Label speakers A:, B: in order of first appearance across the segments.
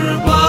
A: 时光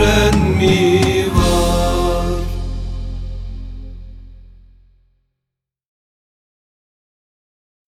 A: yarın.